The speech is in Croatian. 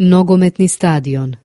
Nogometni stadion.